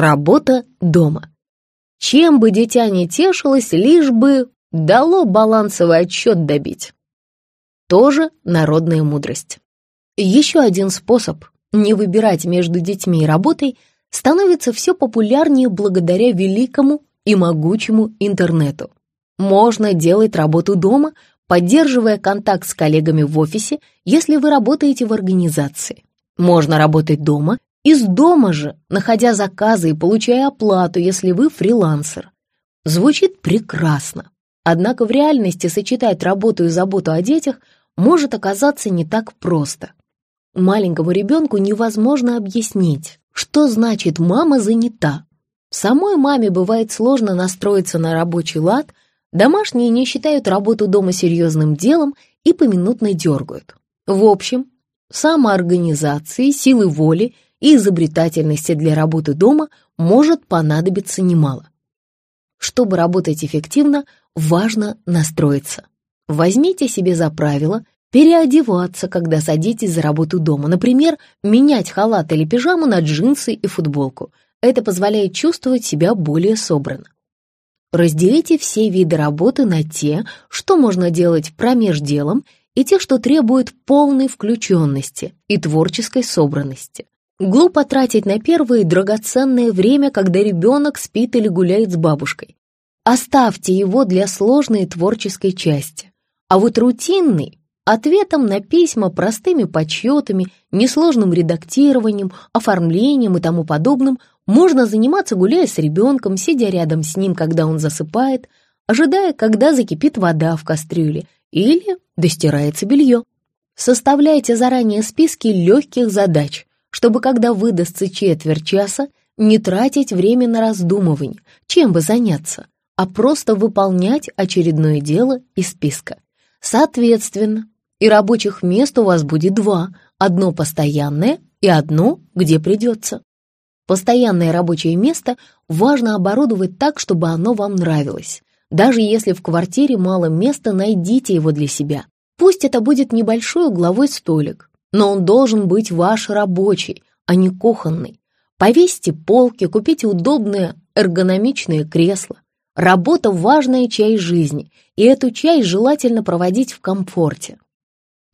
Работа дома. Чем бы дитя не тешилось, лишь бы дало балансовый отсчет добить. Тоже народная мудрость. Еще один способ не выбирать между детьми и работой становится все популярнее благодаря великому и могучему интернету. Можно делать работу дома, поддерживая контакт с коллегами в офисе, если вы работаете в организации. Можно работать дома, из дома же, находя заказы и получая оплату, если вы фрилансер. Звучит прекрасно. Однако в реальности сочетать работу и заботу о детях может оказаться не так просто. Маленькому ребенку невозможно объяснить, что значит «мама занята». Самой маме бывает сложно настроиться на рабочий лад, домашние не считают работу дома серьезным делом и поминутно дергают. В общем, самоорганизации, силы воли и изобретательности для работы дома может понадобиться немало. Чтобы работать эффективно, важно настроиться. Возьмите себе за правило Переодеваться, когда садитесь за работу дома. Например, менять халат или пижаму на джинсы и футболку. Это позволяет чувствовать себя более собранно. Разделите все виды работы на те, что можно делать промеж делом, и те, что требуют полной включенности и творческой собранности. Глупо тратить на первое драгоценное время, когда ребенок спит или гуляет с бабушкой. Оставьте его для сложной творческой части. А вот рутинный, Ответом на письма простыми подсчетами, несложным редактированием, оформлением и тому подобным можно заниматься, гуляя с ребенком, сидя рядом с ним, когда он засыпает, ожидая, когда закипит вода в кастрюле или достирается белье. Составляйте заранее списки легких задач, чтобы, когда выдастся четверть часа, не тратить время на раздумывание, чем бы заняться, а просто выполнять очередное дело из списка. Соответственно, и рабочих мест у вас будет два, одно постоянное и одно, где придется. Постоянное рабочее место важно оборудовать так, чтобы оно вам нравилось. Даже если в квартире мало места, найдите его для себя. Пусть это будет небольшой угловой столик, но он должен быть ваш рабочий, а не кухонный. Повесьте полки, купите удобное эргономичное кресло. Работа – важная часть жизни, и эту часть желательно проводить в комфорте.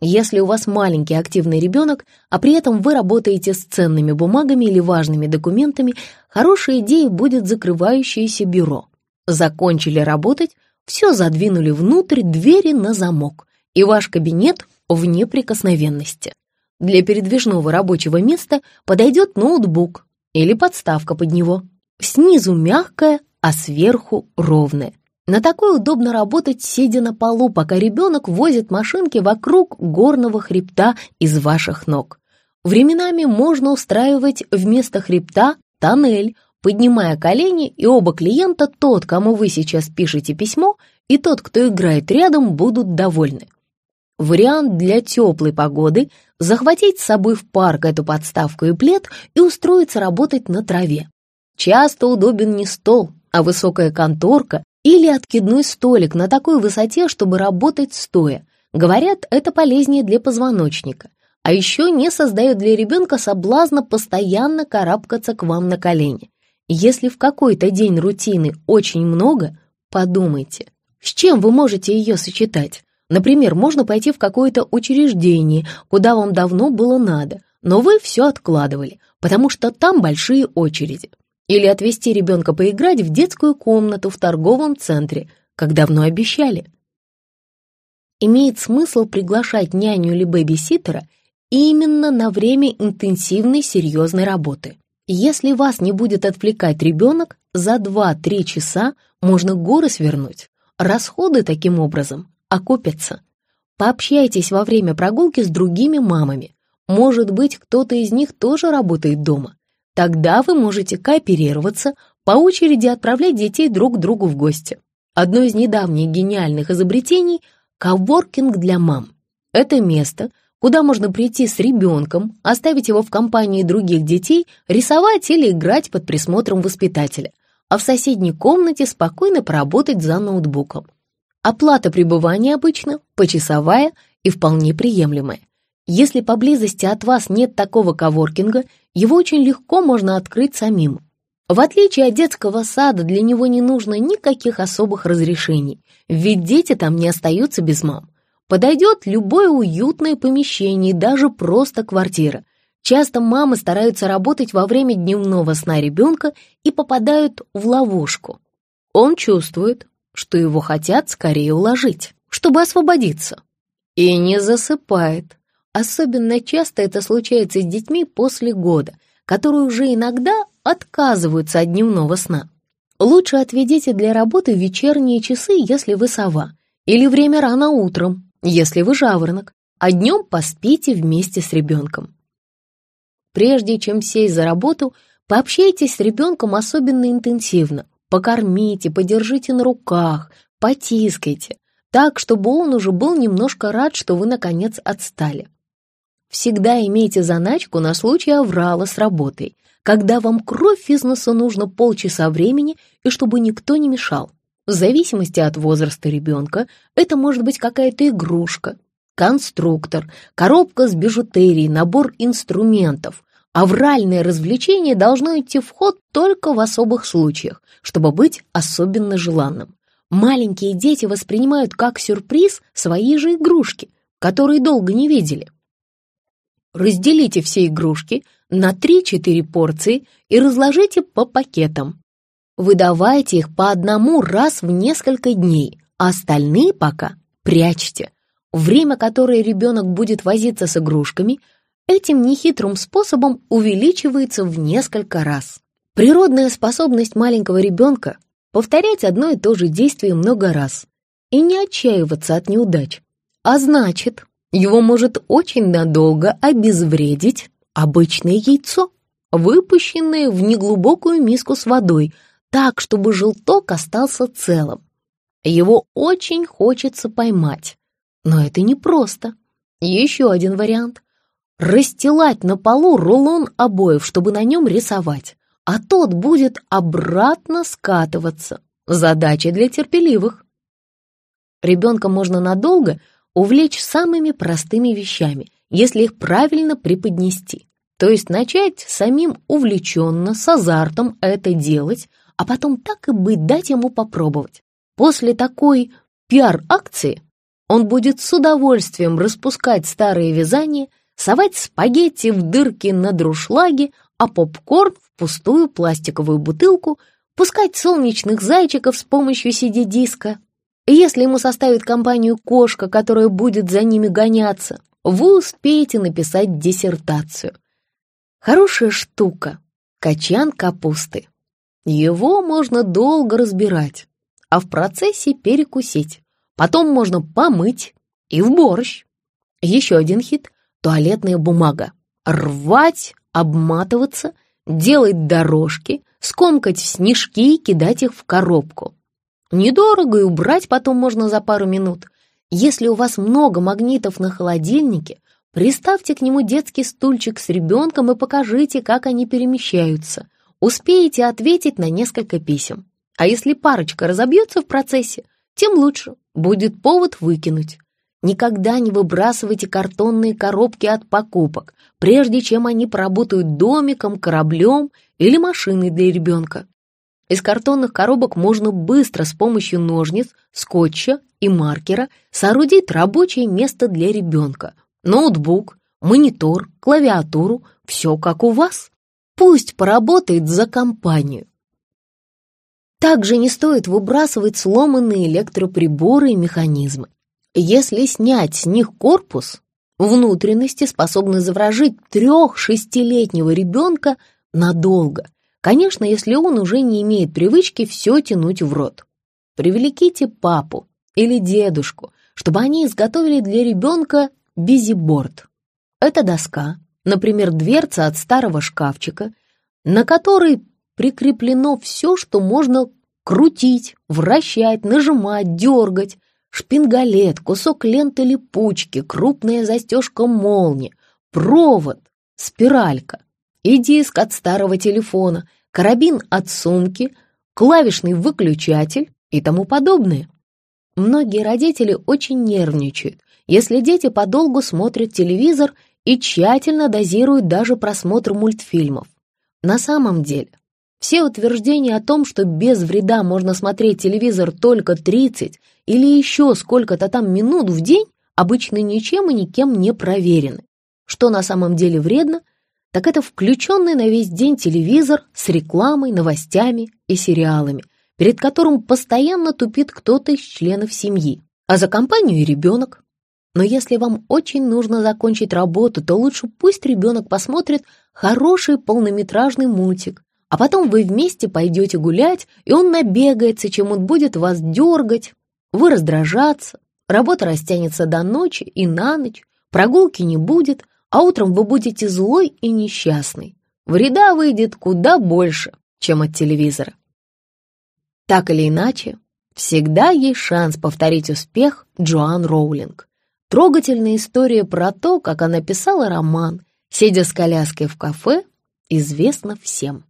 Если у вас маленький активный ребенок, а при этом вы работаете с ценными бумагами или важными документами, хорошей идеей будет закрывающееся бюро. Закончили работать, все задвинули внутрь двери на замок, и ваш кабинет в неприкосновенности. Для передвижного рабочего места подойдет ноутбук или подставка под него. Снизу мягкая, а сверху ровная. На такой удобно работать, сидя на полу, пока ребенок возит машинки вокруг горного хребта из ваших ног. Временами можно устраивать вместо хребта тоннель, поднимая колени, и оба клиента, тот, кому вы сейчас пишете письмо, и тот, кто играет рядом, будут довольны. Вариант для теплой погоды – захватить с собой в парк эту подставку и плед и устроиться работать на траве. Часто удобен не стол, а высокая конторка или откидной столик на такой высоте, чтобы работать стоя. Говорят, это полезнее для позвоночника. А еще не создает для ребенка соблазна постоянно карабкаться к вам на колени. Если в какой-то день рутины очень много, подумайте, с чем вы можете ее сочетать. Например, можно пойти в какое-то учреждение, куда вам давно было надо, но вы все откладывали, потому что там большие очереди. Или отвезти ребенка поиграть в детскую комнату в торговом центре, как давно обещали. Имеет смысл приглашать няню или бэбиситера именно на время интенсивной серьезной работы. Если вас не будет отвлекать ребенок, за 2-3 часа можно горы свернуть. Расходы таким образом окупятся. Пообщайтесь во время прогулки с другими мамами. Может быть, кто-то из них тоже работает дома. Тогда вы можете кооперироваться, по очереди отправлять детей друг к другу в гости. Одно из недавних гениальных изобретений – коворкинг для мам. Это место, куда можно прийти с ребенком, оставить его в компании других детей, рисовать или играть под присмотром воспитателя, а в соседней комнате спокойно поработать за ноутбуком. Оплата пребывания обычно почасовая и вполне приемлемая. Если поблизости от вас нет такого коворкинга, его очень легко можно открыть самим. В отличие от детского сада, для него не нужно никаких особых разрешений, ведь дети там не остаются без мам. Подойдет любое уютное помещение, даже просто квартира. Часто мамы стараются работать во время дневного сна ребенка и попадают в ловушку. Он чувствует, что его хотят скорее уложить, чтобы освободиться. И не засыпает. Особенно часто это случается с детьми после года, которые уже иногда отказываются от дневного сна. Лучше отведите для работы вечерние часы, если вы сова, или время рано утром, если вы жаворонок, а днем поспите вместе с ребенком. Прежде чем сесть за работу, пообщайтесь с ребенком особенно интенсивно, покормите, подержите на руках, потискайте, так, чтобы он уже был немножко рад, что вы, наконец, отстали. Всегда имейте заначку на случай аврала с работой, когда вам кровь из носа нужно полчаса времени и чтобы никто не мешал. В зависимости от возраста ребенка это может быть какая-то игрушка, конструктор, коробка с бижутерией, набор инструментов. Авральное развлечение должно идти в ход только в особых случаях, чтобы быть особенно желанным. Маленькие дети воспринимают как сюрприз свои же игрушки, которые долго не видели. Разделите все игрушки на 3-4 порции и разложите по пакетам. Выдавайте их по одному раз в несколько дней, а остальные пока прячьте. Время, которое ребенок будет возиться с игрушками, этим нехитрым способом увеличивается в несколько раз. Природная способность маленького ребенка повторять одно и то же действие много раз и не отчаиваться от неудач. А значит, его может очень надолго обезвредить обычное яйцо, выпущенное в неглубокую миску с водой, так, чтобы желток остался целым. Его очень хочется поймать, но это непросто. Еще один вариант — расстилать на полу рулон обоев, чтобы на нем рисовать, а тот будет обратно скатываться. Задача для терпеливых. Ребенка можно надолго увлечь самыми простыми вещами, если их правильно преподнести. То есть начать самим увлеченно, с азартом это делать, а потом так и быть дать ему попробовать. После такой пиар-акции он будет с удовольствием распускать старые вязания, совать спагетти в дырки на друшлаге, а попкорн в пустую пластиковую бутылку, пускать солнечных зайчиков с помощью CD-диска. Если ему составит компанию кошка, которая будет за ними гоняться, вы успеете написать диссертацию. Хорошая штука — качан капусты. Его можно долго разбирать, а в процессе перекусить. Потом можно помыть и в борщ. Еще один хит — туалетная бумага. Рвать, обматываться, делать дорожки, скомкать снежки и кидать их в коробку. Недорого и убрать потом можно за пару минут. Если у вас много магнитов на холодильнике, приставьте к нему детский стульчик с ребенком и покажите, как они перемещаются. Успеете ответить на несколько писем. А если парочка разобьется в процессе, тем лучше, будет повод выкинуть. Никогда не выбрасывайте картонные коробки от покупок, прежде чем они поработают домиком, кораблем или машиной для ребенка. Из картонных коробок можно быстро с помощью ножниц, скотча и маркера соорудить рабочее место для ребенка. Ноутбук, монитор, клавиатуру – все как у вас. Пусть поработает за компанию. Также не стоит выбрасывать сломанные электроприборы и механизмы. Если снять с них корпус, внутренности способны заворожить трех-шестилетнего ребенка надолго – Конечно, если он уже не имеет привычки все тянуть в рот. Привлеките папу или дедушку, чтобы они изготовили для ребенка бизиборд. Это доска, например, дверца от старого шкафчика, на которой прикреплено все, что можно крутить, вращать, нажимать, дергать, шпингалет, кусок ленты липучки, крупная застежка молнии, провод, спиралька и диск от старого телефона, карабин от сумки, клавишный выключатель и тому подобное. Многие родители очень нервничают, если дети подолгу смотрят телевизор и тщательно дозируют даже просмотр мультфильмов. На самом деле, Все утверждения о том, что без вреда можно смотреть телевизор только 30 или еще сколько-то там минут в день, обычно ничем и никем не проверены. Что на самом деле вредно, так это включенный на весь день телевизор с рекламой, новостями и сериалами, перед которым постоянно тупит кто-то из членов семьи, а за компанию и ребенок. Но если вам очень нужно закончить работу, то лучше пусть ребенок посмотрит хороший полнометражный мультик, а потом вы вместе пойдете гулять, и он набегается, чем он будет вас дергать, вы раздражаться, работа растянется до ночи и на ночь, прогулки не будет, а утром вы будете злой и несчастный. Вреда выйдет куда больше, чем от телевизора. Так или иначе, всегда есть шанс повторить успех Джоан Роулинг. Трогательная история про то, как она писала роман, сидя с коляской в кафе, известна всем.